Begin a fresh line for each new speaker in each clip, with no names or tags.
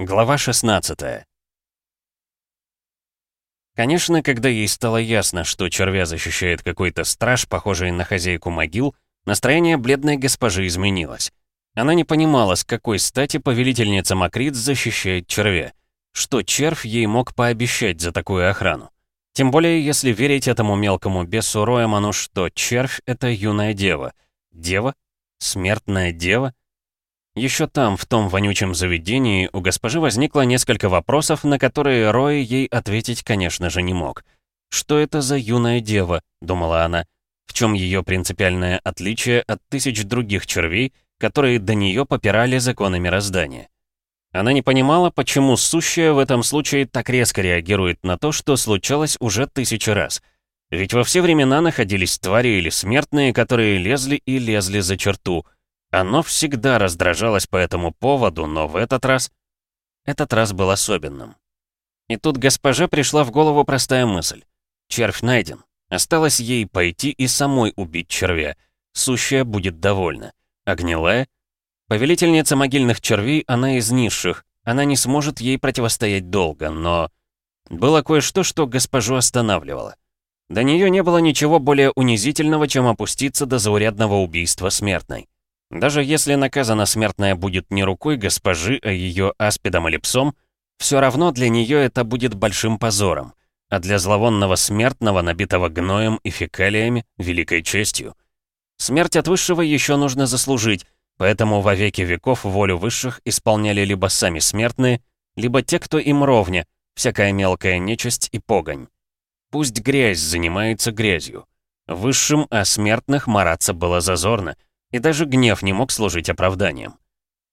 Глава 16 Конечно, когда ей стало ясно, что червя защищает какой-то страж, похожий на хозяйку могил, настроение бледной госпожи изменилось. Она не понимала, с какой стати повелительница Макрит защищает червя. Что червь ей мог пообещать за такую охрану? Тем более, если верить этому мелкому бесу Роэману, что червь — это юная дева. Дева? Смертная дева? Еще там, в том вонючем заведении, у госпожи возникло несколько вопросов, на которые Рой ей ответить, конечно же, не мог. «Что это за юная дева?» — думала она. «В чем ее принципиальное отличие от тысяч других червей, которые до нее попирали законы мироздания?» Она не понимала, почему сущая в этом случае так резко реагирует на то, что случалось уже тысячи раз. Ведь во все времена находились твари или смертные, которые лезли и лезли за черту — оно всегда раздражалось по этому поводу, но в этот раз... Этот раз был особенным. И тут госпоже пришла в голову простая мысль. Червь найден. Осталось ей пойти и самой убить червя. Сущая будет довольна. А гнилая? Повелительница могильных червей, она из низших. Она не сможет ей противостоять долго, но... Было кое-что, что госпожу останавливало. До нее не было ничего более унизительного, чем опуститься до заурядного убийства смертной. Даже если наказана смертная будет не рукой госпожи, а ее аспидом или псом, все равно для нее это будет большим позором, а для зловонного смертного, набитого гноем и фекалиями, великой честью. Смерть от высшего еще нужно заслужить, поэтому во веки веков волю высших исполняли либо сами смертные, либо те, кто им ровня, всякая мелкая нечисть и погонь. Пусть грязь занимается грязью. Высшим о смертных мараться было зазорно — и даже гнев не мог служить оправданием.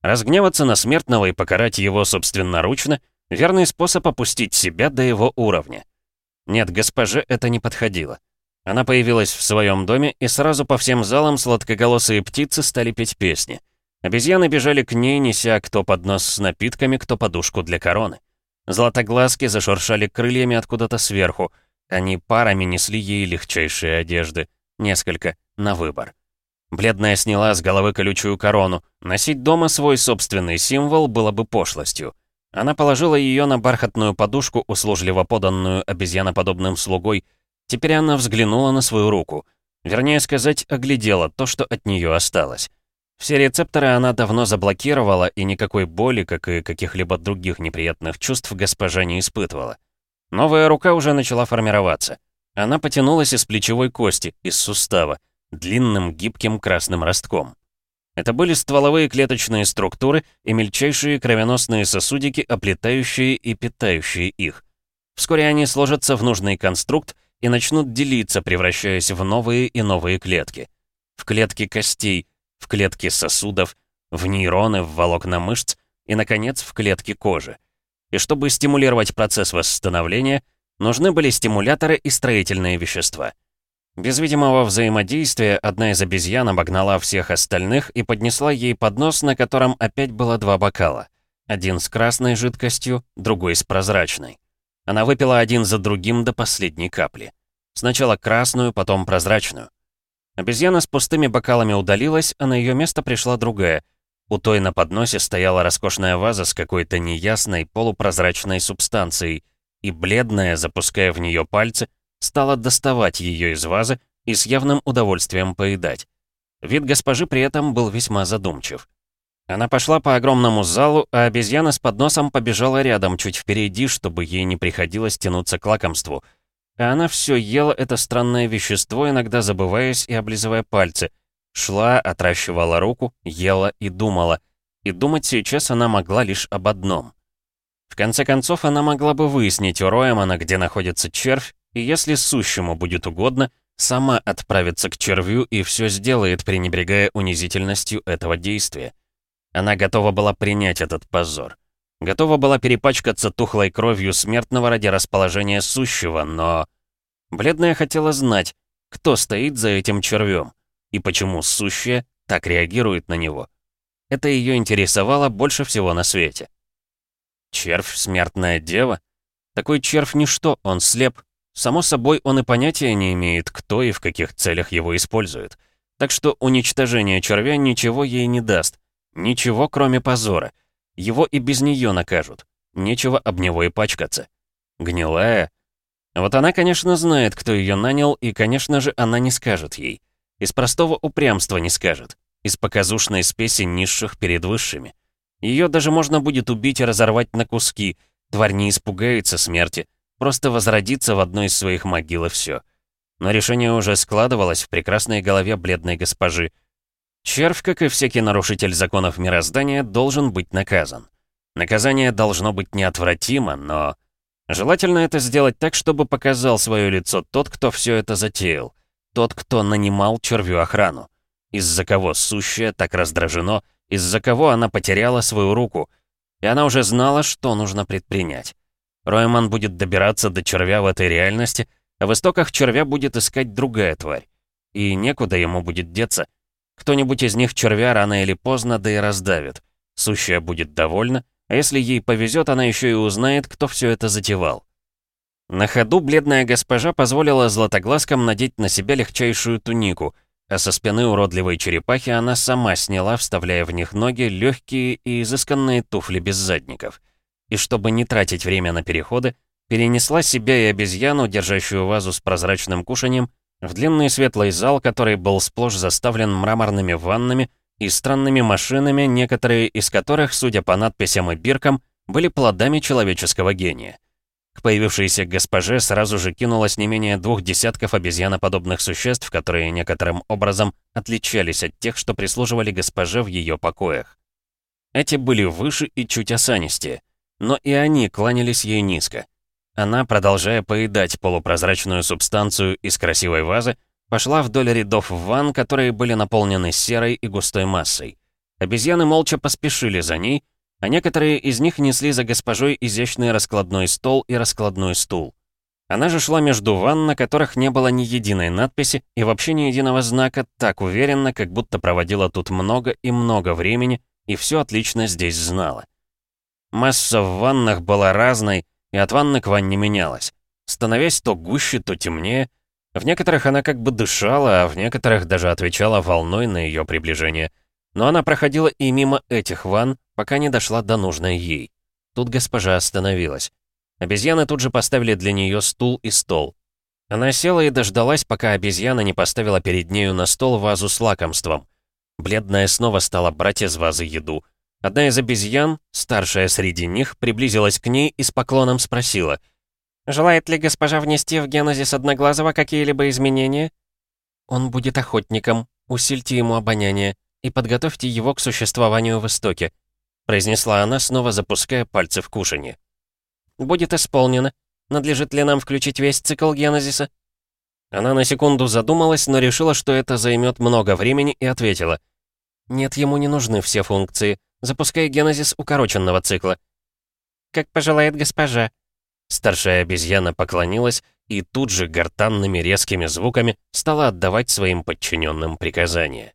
Разгневаться на смертного и покарать его собственноручно — верный способ опустить себя до его уровня. Нет, госпоже это не подходило. Она появилась в своем доме, и сразу по всем залам сладкоголосые птицы стали петь песни. Обезьяны бежали к ней, неся кто поднос с напитками, кто подушку для короны. Златоглазки зашуршали крыльями откуда-то сверху. Они парами несли ей легчайшие одежды. Несколько, на выбор. Бледная сняла с головы колючую корону. Носить дома свой собственный символ было бы пошлостью. Она положила ее на бархатную подушку, услужливо поданную обезьяноподобным слугой. Теперь она взглянула на свою руку. Вернее сказать, оглядела то, что от нее осталось. Все рецепторы она давно заблокировала, и никакой боли, как и каких-либо других неприятных чувств, госпожа не испытывала. Новая рука уже начала формироваться. Она потянулась из плечевой кости, из сустава длинным гибким красным ростком. Это были стволовые клеточные структуры и мельчайшие кровеносные сосудики, оплетающие и питающие их. Вскоре они сложатся в нужный конструкт и начнут делиться, превращаясь в новые и новые клетки. В клетки костей, в клетки сосудов, в нейроны, в волокна мышц и, наконец, в клетки кожи. И чтобы стимулировать процесс восстановления, нужны были стимуляторы и строительные вещества — без видимого взаимодействия одна из обезьян обогнала всех остальных и поднесла ей поднос, на котором опять было два бокала. Один с красной жидкостью, другой с прозрачной. Она выпила один за другим до последней капли. Сначала красную, потом прозрачную. Обезьяна с пустыми бокалами удалилась, а на ее место пришла другая. У той на подносе стояла роскошная ваза с какой-то неясной полупрозрачной субстанцией, и бледная, запуская в нее пальцы, стала доставать ее из вазы и с явным удовольствием поедать. Вид госпожи при этом был весьма задумчив. Она пошла по огромному залу, а обезьяна с подносом побежала рядом, чуть впереди, чтобы ей не приходилось тянуться к лакомству. А она все ела это странное вещество, иногда забываясь и облизывая пальцы. Шла, отращивала руку, ела и думала. И думать сейчас она могла лишь об одном. В конце концов, она могла бы выяснить у Роэмана, где находится червь, и если сущему будет угодно, сама отправится к червю и все сделает, пренебрегая унизительностью этого действия. Она готова была принять этот позор. Готова была перепачкаться тухлой кровью смертного ради расположения сущего, но... Бледная хотела знать, кто стоит за этим червем, и почему сущее так реагирует на него. Это ее интересовало больше всего на свете. Червь — смертная дева? Такой червь ничто, он слеп, Само собой, он и понятия не имеет, кто и в каких целях его использует. Так что уничтожение червя ничего ей не даст. Ничего, кроме позора. Его и без нее накажут. Нечего об него и пачкаться. Гнилая? Вот она, конечно, знает, кто ее нанял, и, конечно же, она не скажет ей. Из простого упрямства не скажет. Из показушной спеси низших перед высшими. Ее даже можно будет убить и разорвать на куски. Тварь не испугается смерти. Просто возродится в одной из своих могил и все. Но решение уже складывалось в прекрасной голове бледной госпожи. Червь, как и всякий нарушитель законов мироздания, должен быть наказан. Наказание должно быть неотвратимо, но... Желательно это сделать так, чтобы показал свое лицо тот, кто все это затеял. Тот, кто нанимал червю охрану. Из-за кого сущее так раздражено, из-за кого она потеряла свою руку. И она уже знала, что нужно предпринять. Ройман будет добираться до червя в этой реальности, а в истоках червя будет искать другая тварь. И некуда ему будет деться. Кто-нибудь из них червя рано или поздно да и раздавит. Сущая будет довольна, а если ей повезет, она еще и узнает, кто все это затевал. На ходу бледная госпожа позволила златоглазкам надеть на себя легчайшую тунику, а со спины уродливой черепахи она сама сняла, вставляя в них ноги, легкие и изысканные туфли без задников. И чтобы не тратить время на переходы, перенесла себя и обезьяну, держащую вазу с прозрачным кушанием, в длинный светлый зал, который был сплошь заставлен мраморными ваннами и странными машинами, некоторые из которых, судя по надписям и биркам, были плодами человеческого гения. К появившейся госпоже сразу же кинулось не менее двух десятков обезьяноподобных существ, которые некоторым образом отличались от тех, что прислуживали госпоже в ее покоях. Эти были выше и чуть осанистее, но и они кланялись ей низко. Она, продолжая поедать полупрозрачную субстанцию из красивой вазы, пошла вдоль рядов ванн, которые были наполнены серой и густой массой. Обезьяны молча поспешили за ней, а некоторые из них несли за госпожой изящный раскладной стол и раскладной стул. Она же шла между ванн, на которых не было ни единой надписи и вообще ни единого знака, так уверенно, как будто проводила тут много и много времени и все отлично здесь знала. Масса в ваннах была разной, и от ванны к ванне менялась, становясь то гуще, то темнее. В некоторых она как бы дышала, а в некоторых даже отвечала волной на ее приближение. Но она проходила и мимо этих ванн, пока не дошла до нужной ей. Тут госпожа остановилась. Обезьяны тут же поставили для нее стул и стол. Она села и дождалась, пока обезьяна не поставила перед нею на стол вазу с лакомством. Бледная снова стала брать из вазы еду — Одна из обезьян, старшая среди них, приблизилась к ней и с поклоном спросила. «Желает ли госпожа внести в генезис Одноглазого какие-либо изменения?» «Он будет охотником. Усильте ему обоняние и подготовьте его к существованию в истоке», произнесла она, снова запуская пальцы в кушанье. «Будет исполнено. Надлежит ли нам включить весь цикл генезиса?» Она на секунду задумалась, но решила, что это займет много времени, и ответила. «Нет, ему не нужны все функции. Запускай генезис укороченного цикла». «Как пожелает госпожа». Старшая обезьяна поклонилась и тут же гортанными резкими звуками стала отдавать своим подчиненным приказания.